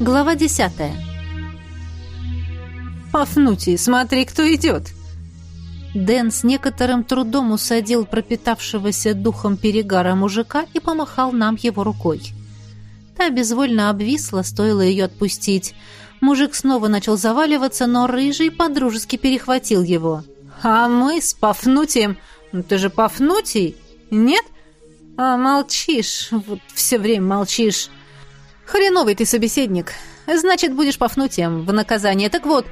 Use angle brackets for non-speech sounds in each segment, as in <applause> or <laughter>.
Глава десятая. «Пафнутий, смотри, кто идет!» Дэн с некоторым трудом усадил пропитавшегося духом перегара мужика и помахал нам его рукой. Та безвольно обвисла, стоило ее отпустить. Мужик снова начал заваливаться, но рыжий подружески перехватил его. «А мы с Пафнутием... Ну, ты же Пафнутий, нет? А молчишь, вот все время молчишь. Хреновый ты собеседник. Значит, будешь Пафнутием в наказание. Так вот,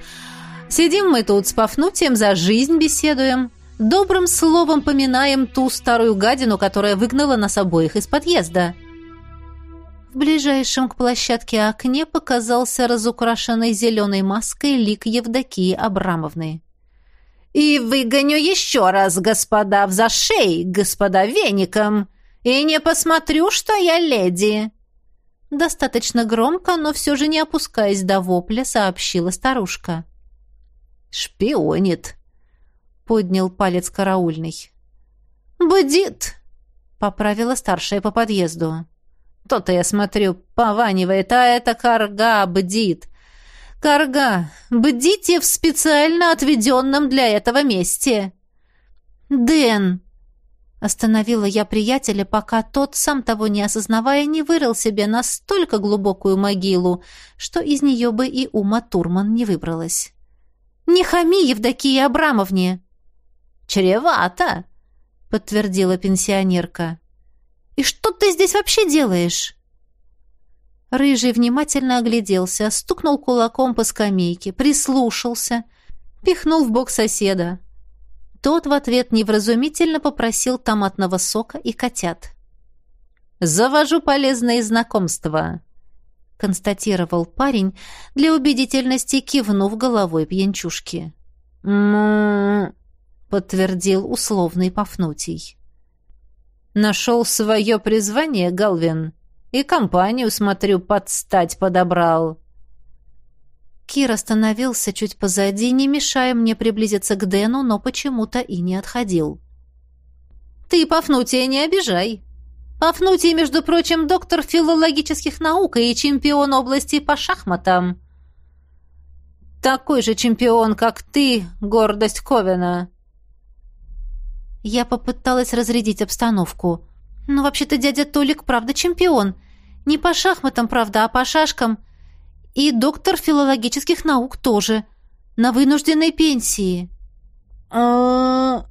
сидим мы тут с Пафнутием, за жизнь беседуем. Добрым словом поминаем ту старую гадину, которая выгнала нас обоих из подъезда. В ближайшем к площадке окне показался разукрашенный зеленой маской лик Евдокии Абрамовны. «И выгоню еще раз, господа, в зашей, господа, веником, и не посмотрю, что я леди!» Достаточно громко, но все же не опускаясь до вопля, сообщила старушка. «Шпионит», — поднял палец караульный. «Бдит», — поправила старшая по подъезду. «То-то, я смотрю, пованивает, а это карга бдит. Карга, бдите в специально отведенном для этого месте». «Дэн», Остановила я приятеля, пока тот, сам того не осознавая, не вырыл себе настолько глубокую могилу, что из нее бы и Ума Турман не выбралась. «Не хами, Евдокии Абрамовне!» «Чревато!» — подтвердила пенсионерка. «И что ты здесь вообще делаешь?» Рыжий внимательно огляделся, стукнул кулаком по скамейке, прислушался, пихнул в бок соседа. Тот в ответ невразумительно попросил томатного сока и котят. «Завожу полезные знакомства», — констатировал парень, для убедительности кивнув головой пьянчушки. «М-м-м», подтвердил условный Пафнутий. «Нашел свое призвание, Галвин, и компанию, смотрю, подстать подобрал». Кир остановился чуть позади, не мешая мне приблизиться к Дэну, но почему-то и не отходил. «Ты Пафнутия не обижай. Пафнутий, между прочим, доктор филологических наук и чемпион области по шахматам. Такой же чемпион, как ты, гордость Ковена». Я попыталась разрядить обстановку. «Ну, вообще-то дядя Толик правда чемпион. Не по шахматам, правда, а по шашкам». И доктор филологических наук тоже. На вынужденной пенсии. а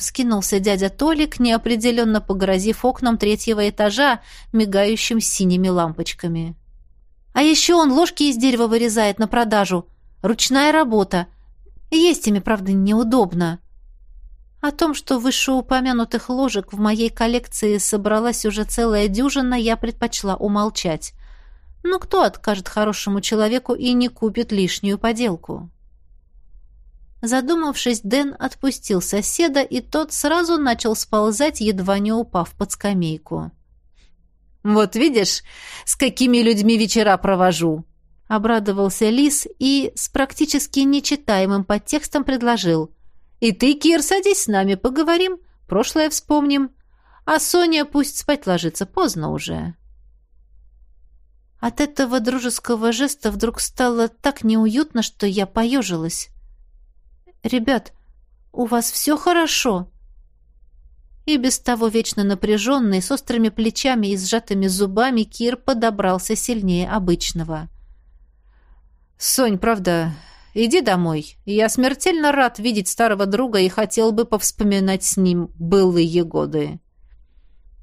Вскинулся дядя Толик, неопределенно погрозив окнам третьего этажа, мигающим синими лампочками. «А еще он ложки из дерева вырезает на продажу. Ручная работа. Есть ими, правда, неудобно». О том, что вышеупомянутых ложек в моей коллекции собралась уже целая дюжина, я предпочла умолчать. Но кто откажет хорошему человеку и не купит лишнюю поделку? Задумавшись, Дэн отпустил соседа, и тот сразу начал сползать, едва не упав под скамейку. «Вот видишь, с какими людьми вечера провожу!» Обрадовался Лис и с практически нечитаемым подтекстом предложил. «И ты, Кир, садись с нами, поговорим, прошлое вспомним. А Соня пусть спать ложится, поздно уже». От этого дружеского жеста вдруг стало так неуютно, что я поежилась. «Ребят, у вас все хорошо?» И без того вечно напряженный, с острыми плечами и сжатыми зубами, Кир подобрался сильнее обычного. «Сонь, правда, иди домой. Я смертельно рад видеть старого друга и хотел бы повспоминать с ним былые годы».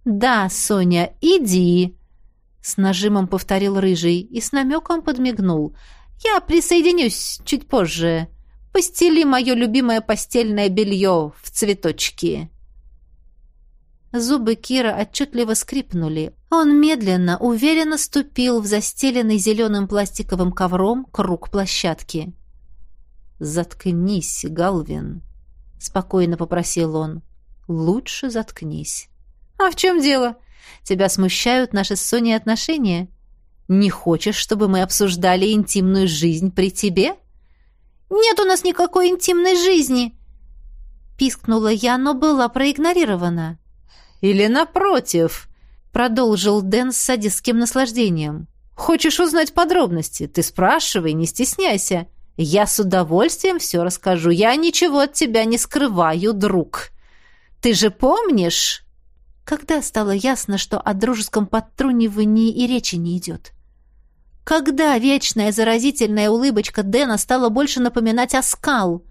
«Да, Соня, иди», с нажимом повторил рыжий и с намеком подмигнул. «Я присоединюсь чуть позже. Постели мое любимое постельное белье в цветочки». Зубы Кира отчетливо скрипнули. Он медленно, уверенно ступил в застеленный зеленым пластиковым ковром круг площадки. «Заткнись, Галвин», — спокойно попросил он. «Лучше заткнись». «А в чем дело? Тебя смущают наши с Соней отношения? Не хочешь, чтобы мы обсуждали интимную жизнь при тебе? Нет у нас никакой интимной жизни, пискнула я, но была проигнорирована. Или напротив, продолжил Дэн с садистским наслаждением. Хочешь узнать подробности? Ты спрашивай, не стесняйся. Я с удовольствием все расскажу. Я ничего от тебя не скрываю, друг. Ты же помнишь?» Когда стало ясно, что о дружеском подтрунивании и речи не идет? Когда вечная заразительная улыбочка Дэна стала больше напоминать оскал?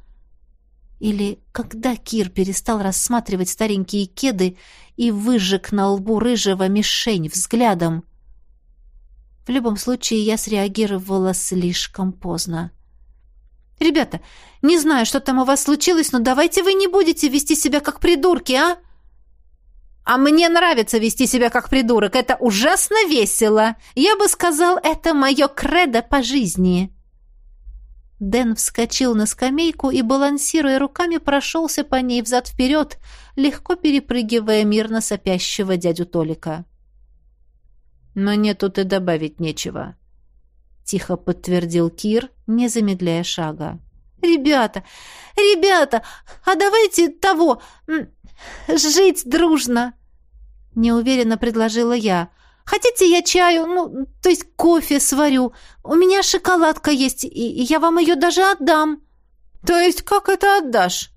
Или когда Кир перестал рассматривать старенькие кеды и выжег на лбу рыжего мишень взглядом? В любом случае, я среагировала слишком поздно. «Ребята, не знаю, что там у вас случилось, но давайте вы не будете вести себя как придурки, а?» «А мне нравится вести себя как придурок. Это ужасно весело. Я бы сказал, это мое кредо по жизни». Дэн вскочил на скамейку и, балансируя руками, прошелся по ней взад-вперед, легко перепрыгивая мирно сопящего дядю Толика. «Мне тут и добавить нечего», — тихо подтвердил Кир, не замедляя шага. «Ребята, ребята, а давайте того, жить дружно!» Неуверенно предложила я. Хотите, я чаю, ну, то есть кофе сварю? У меня шоколадка есть, и я вам ее даже отдам». «То есть как это отдашь?»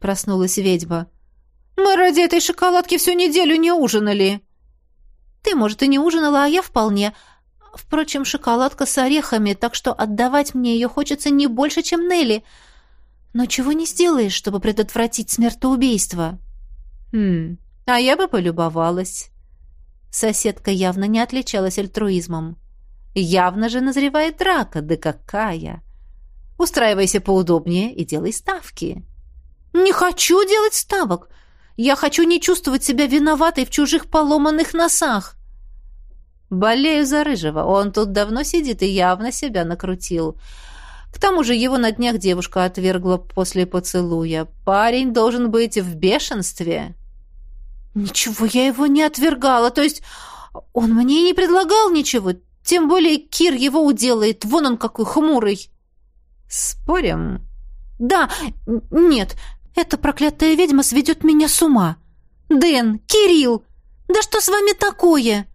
Проснулась ведьма. «Мы ради этой шоколадки всю неделю не ужинали». «Ты, может, и не ужинала, а я вполне. Впрочем, шоколадка с орехами, так что отдавать мне ее хочется не больше, чем Нелли. Но чего не сделаешь, чтобы предотвратить смертоубийство?» «Хм, а я бы полюбовалась». Соседка явно не отличалась альтруизмом. Явно же назревает драка, да какая! Устраивайся поудобнее и делай ставки. Не хочу делать ставок. Я хочу не чувствовать себя виноватой в чужих поломанных носах. Болею за Рыжего. Он тут давно сидит и явно себя накрутил. К тому же его на днях девушка отвергла после поцелуя. Парень должен быть в бешенстве. Ничего, я его не отвергала. То есть он мне не предлагал ничего. Тем более Кир его уделает. Вон он какой хмурый. Спорим? Да, нет, эта проклятая ведьма сведет меня с ума. Дэн, Кирилл, да что с вами такое?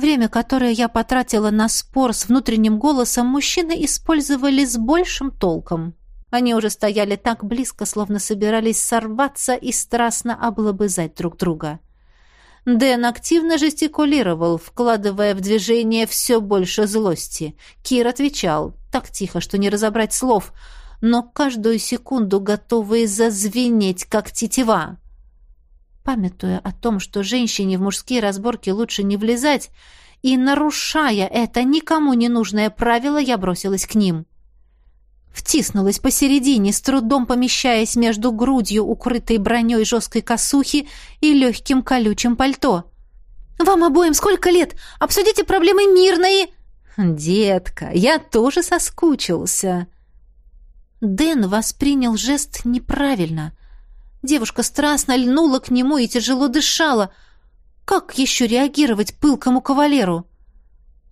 Время, которое я потратила на спор с внутренним голосом, мужчины использовали с большим толком. Они уже стояли так близко, словно собирались сорваться и страстно облобызать друг друга. Дэн активно жестикулировал, вкладывая в движение все больше злости. Кир отвечал, так тихо, что не разобрать слов, но каждую секунду готовые зазвенеть, как тетива. Памятуя о том, что женщине в мужские разборки лучше не влезать, и нарушая это никому не нужное правило, я бросилась к ним. Втиснулась посередине, с трудом помещаясь между грудью, укрытой броней жесткой косухи, и легким колючим пальто. «Вам обоим сколько лет? Обсудите проблемы мирные!» «Детка, я тоже соскучился!» Дэн воспринял жест неправильно. Девушка страстно льнула к нему и тяжело дышала. Как еще реагировать пылкому кавалеру?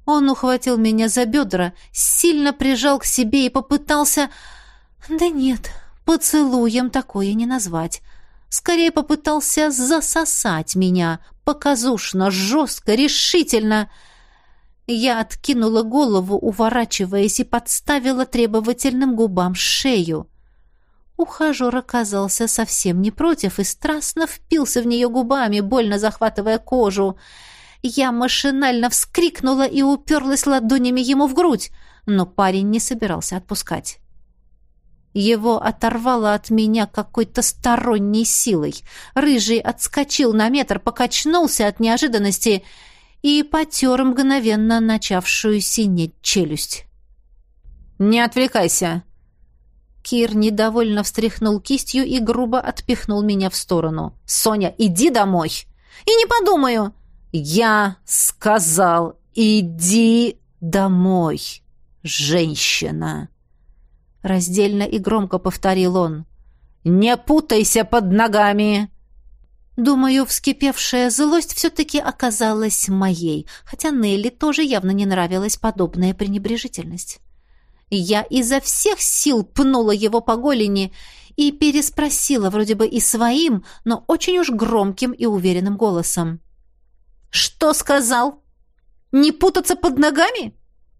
Он ухватил меня за бедра, сильно прижал к себе и попытался... Да нет, поцелуем такое не назвать. Скорее попытался засосать меня, показушно, жестко, решительно. Я откинула голову, уворачиваясь, и подставила требовательным губам шею. Ухажер оказался совсем не против и страстно впился в нее губами, больно захватывая кожу. Я машинально вскрикнула и уперлась ладонями ему в грудь, но парень не собирался отпускать. Его оторвало от меня какой-то сторонней силой. Рыжий отскочил на метр, покачнулся от неожиданности и потер мгновенно начавшую синеть челюсть. «Не отвлекайся!» Кир недовольно встряхнул кистью и грубо отпихнул меня в сторону. «Соня, иди домой!» «И не подумаю!» «Я сказал, иди домой, женщина!» Раздельно и громко повторил он. «Не путайся под ногами!» Думаю, вскипевшая злость все-таки оказалась моей, хотя Нелли тоже явно не нравилась подобная пренебрежительность. Я изо всех сил пнула его по голени и переспросила вроде бы и своим, но очень уж громким и уверенным голосом. «Что сказал?» Не путаться под ногами?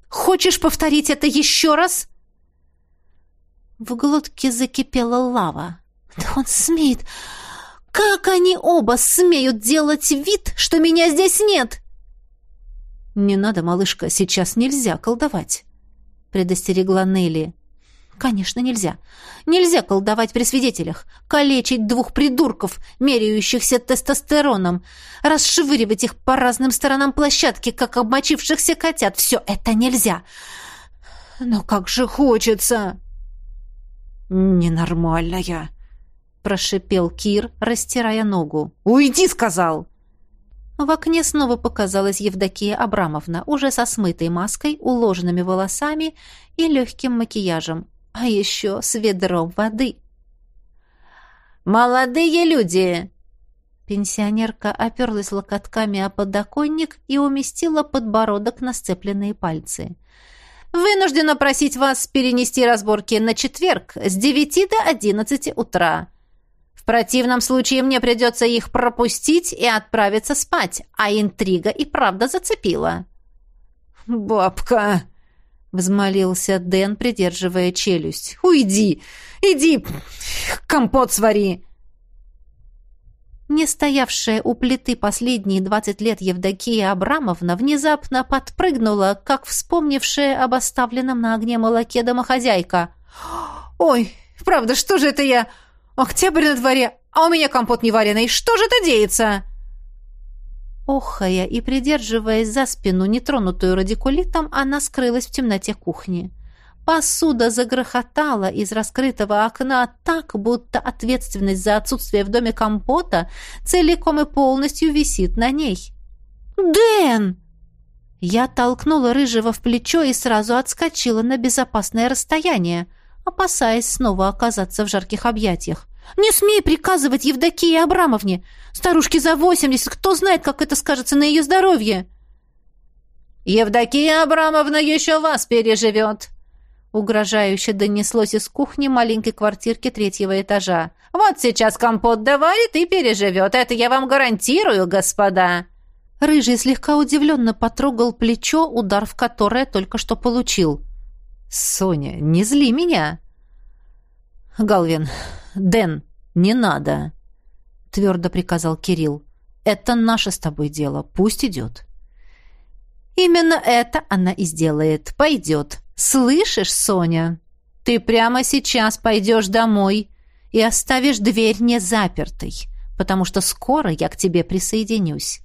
Хочешь повторить это еще раз?» В глотке закипела лава. «Да он смеет! Как они оба смеют делать вид, что меня здесь нет?» «Не надо, малышка, сейчас нельзя колдовать», — предостерегла Нелли. «Конечно, нельзя. Нельзя колдовать при свидетелях, калечить двух придурков, меряющихся тестостероном, расшвыривать их по разным сторонам площадки, как обмочившихся котят. Все это нельзя. Но как же хочется!» «Ненормальная!» — прошипел Кир, растирая ногу. «Уйди!» — сказал. В окне снова показалась Евдокия Абрамовна, уже со смытой маской, уложенными волосами и легким макияжем, а еще с ведром воды. «Молодые люди!» Пенсионерка оперлась локотками о подоконник и уместила подбородок на сцепленные пальцы. «Вынуждена просить вас перенести разборки на четверг с девяти до одиннадцати утра. Противном случае мне придется их пропустить и отправиться спать, а интрига и правда зацепила». «Бабка!» — взмолился Дэн, придерживая челюсть. «Уйди! Иди! Компот свари!» Не стоявшая у плиты последние двадцать лет Евдокия Абрамовна внезапно подпрыгнула, как вспомнившая об оставленном на огне молоке домохозяйка. «Ой, правда, что же это я? Октябрь на дворе, а у меня компот не вареный. Что же это деется?» Охая и придерживаясь за спину, нетронутую радикулитом, она скрылась в темноте кухни. Посуда загрохотала из раскрытого окна так, будто ответственность за отсутствие в доме компота целиком и полностью висит на ней. «Дэн!» Я толкнула рыжего в плечо и сразу отскочила на безопасное расстояние, опасаясь снова оказаться в жарких объятиях. Не смей приказывать Евдокии Абрамовне. Старушке за восемьдесят, кто знает, как это скажется на ее здоровье. Евдокия Абрамовна еще вас переживет. Угрожающе донеслось из кухни маленькой квартирки третьего этажа. «Вот сейчас компот доварит и переживет. Это я вам гарантирую, господа!» Рыжий слегка удивленно потрогал плечо, удар в которое только что получил. «Соня, не зли меня!» «Галвин, Дэн, не надо!» — твердо приказал Кирилл. «Это наше с тобой дело. Пусть идет». «Именно это она и сделает. Пойдет. Слышишь, Соня? Ты прямо сейчас пойдешь домой и оставишь дверь не запертой, потому что скоро я к тебе присоединюсь.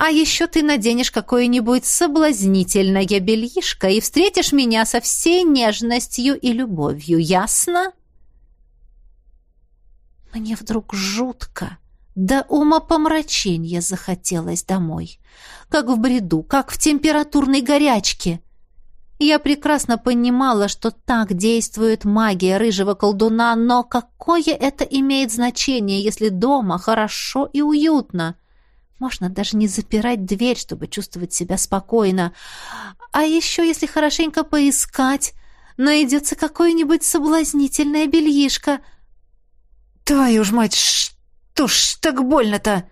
А еще ты наденешь какое-нибудь соблазнительное бельишко и встретишь меня со всей нежностью и любовью. Ясно?» Мне вдруг жутко, до умопомрачения захотелось домой. Как в бреду, как в температурной горячке. Я прекрасно понимала, что так действует магия рыжего колдуна, но какое это имеет значение, если дома хорошо и уютно? Можно даже не запирать дверь, чтобы чувствовать себя спокойно. А еще, если хорошенько поискать, найдется какое-нибудь соблазнительное бельишко — «Твою ж мать, что ж так больно-то?»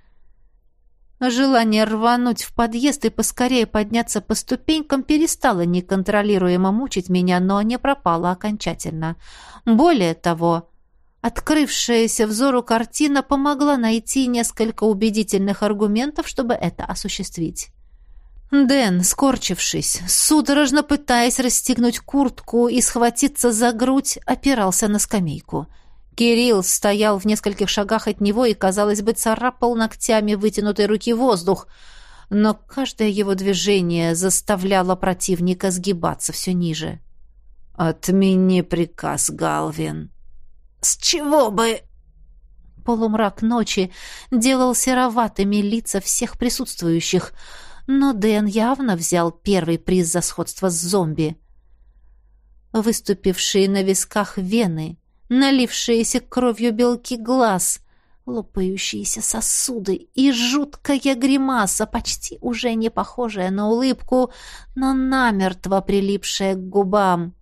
Желание рвануть в подъезд и поскорее подняться по ступенькам перестало неконтролируемо мучить меня, но не пропало окончательно. Более того, открывшаяся взору картина помогла найти несколько убедительных аргументов, чтобы это осуществить. Дэн, скорчившись, судорожно пытаясь расстегнуть куртку и схватиться за грудь, опирался на скамейку — Кирилл стоял в нескольких шагах от него и, казалось бы, царапал ногтями вытянутой руки воздух, но каждое его движение заставляло противника сгибаться все ниже. «Отмени приказ, Галвин». «С чего бы...» Полумрак ночи делал сероватыми лица всех присутствующих, но Дэн явно взял первый приз за сходство с зомби. Выступившие на висках вены, налившиеся кровью белки глаз, лопающиеся сосуды и жуткая гримаса, почти уже не похожая на улыбку, но намертво прилипшая к губам.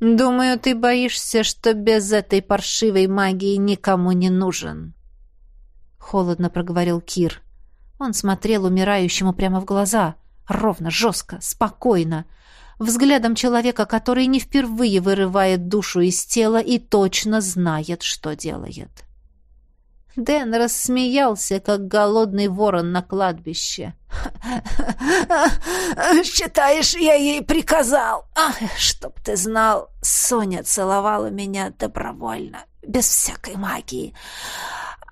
Думаю, ты боишься, что без этой паршивой магии никому не нужен. Холодно проговорил Кир. Он смотрел умирающему прямо в глаза, ровно, жестко, спокойно, взглядом человека, который не впервые вырывает душу из тела и точно знает, что делает. Дэн рассмеялся, как голодный ворон на кладбище. <laughs> «Считаешь, я ей приказал? Ах, чтоб ты знал, Соня целовала меня добровольно, без всякой магии.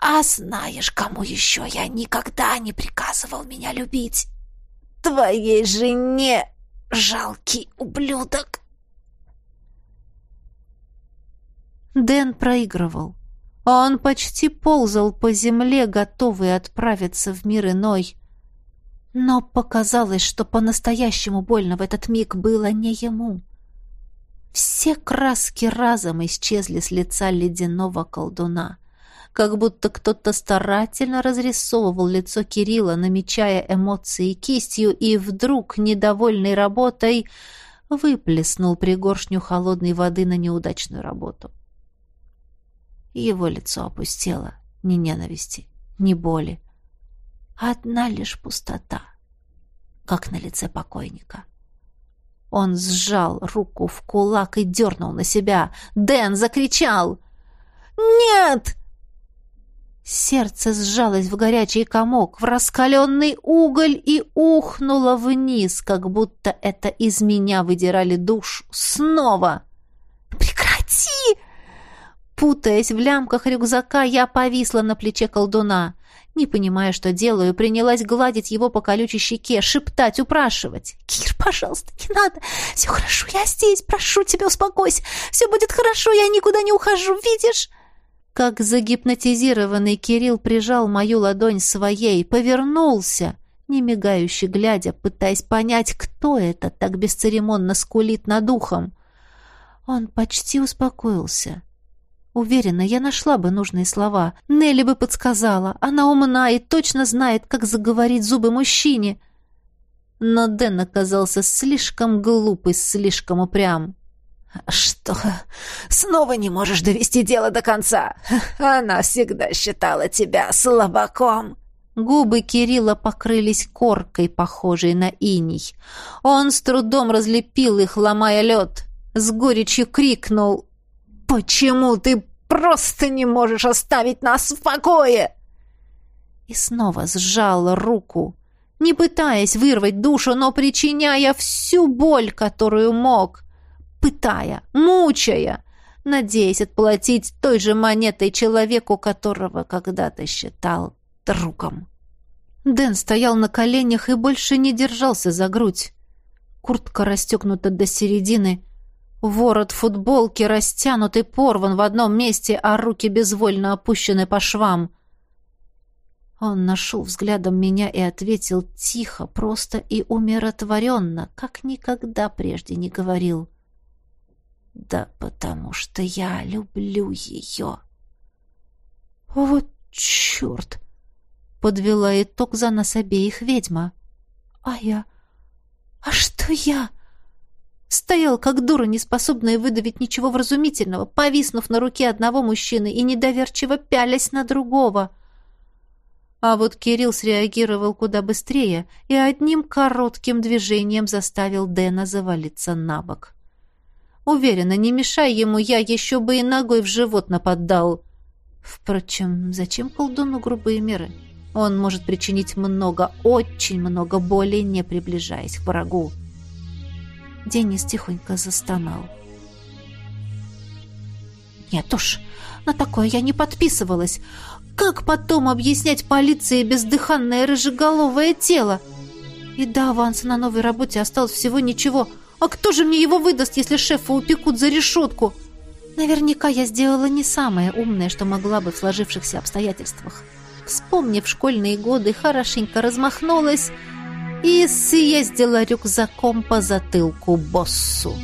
А знаешь, кому еще я никогда не приказывал меня любить? Твоей жене, жалкий ублюдок!» Дэн проигрывал. Он почти ползал по земле, готовый отправиться в мир иной. Но показалось, что по-настоящему больно в этот миг было не ему. Все краски разом исчезли с лица ледяного колдуна, как будто кто-то старательно разрисовывал лицо Кирилла, намечая эмоции кистью, и вдруг, недовольный работой, выплеснул пригоршню холодной воды на неудачную работу. Его лицо опустело. Ни ненависти, ни боли. Одна лишь пустота, как на лице покойника. Он сжал руку в кулак и дернул на себя. Дэн закричал. «Нет!» Сердце сжалось в горячий комок, в раскаленный уголь и ухнуло вниз, как будто это из меня выдирали душ. Снова! Путаясь в лямках рюкзака, я повисла на плече колдуна. Не понимая, что делаю, принялась гладить его по колючей щеке, шептать, упрашивать. «Кир, пожалуйста, не надо! Все хорошо, я здесь, прошу тебя, успокойся! Все будет хорошо, я никуда не ухожу, видишь?» Как загипнотизированный Кирилл прижал мою ладонь своей, повернулся, не мигающе глядя, пытаясь понять, кто это так бесцеремонно скулит над ухом. Он почти успокоился. Уверена, я нашла бы нужные слова. Нелли бы подсказала. Она умна и точно знает, как заговорить зубы мужчине. Но Дэн оказался слишком глуп и слишком упрям. «Что? Снова не можешь довести дело до конца? Она всегда считала тебя слабаком!» Губы Кирилла покрылись коркой, похожей на иней. Он с трудом разлепил их, ломая лед. С горечью крикнул «Почему ты просто не можешь оставить нас в покое?» И снова сжал руку, не пытаясь вырвать душу, но причиняя всю боль, которую мог, пытая, мучая, надеясь отплатить той же монетой человеку, которого когда-то считал другом. Дэн стоял на коленях и больше не держался за грудь. Куртка расстегнута до середины, Ворот футболки растянут и порван в одном месте, а руки безвольно опущены по швам. Он нашел взглядом меня и ответил тихо, просто и умиротворенно, как никогда прежде не говорил. «Да потому что я люблю ее». «Вот черт!» — подвела итог за нас обеих ведьма. «А я? А что я?» Стоял, как дура, неспособная выдавить ничего вразумительного, повиснув на руке одного мужчины и недоверчиво пялясь на другого. А вот Кирилл среагировал куда быстрее и одним коротким движением заставил Дэна завалиться на бок. Уверена, не мешай ему, я еще бы и ногой в живот нападал. Впрочем, зачем колдуну грубые меры? Он может причинить много, очень много боли, не приближаясь к врагу. Денис тихонько застонал. «Нет уж, на такое я не подписывалась. Как потом объяснять полиции бездыханное рыжеголовое тело? И до аванса на новой работе осталось всего ничего. А кто же мне его выдаст, если шефа упекут за решетку? Наверняка я сделала не самое умное, что могла бы в сложившихся обстоятельствах. Вспомнив школьные годы, хорошенько размахнулась и съездила рюкзаком по затылку боссу.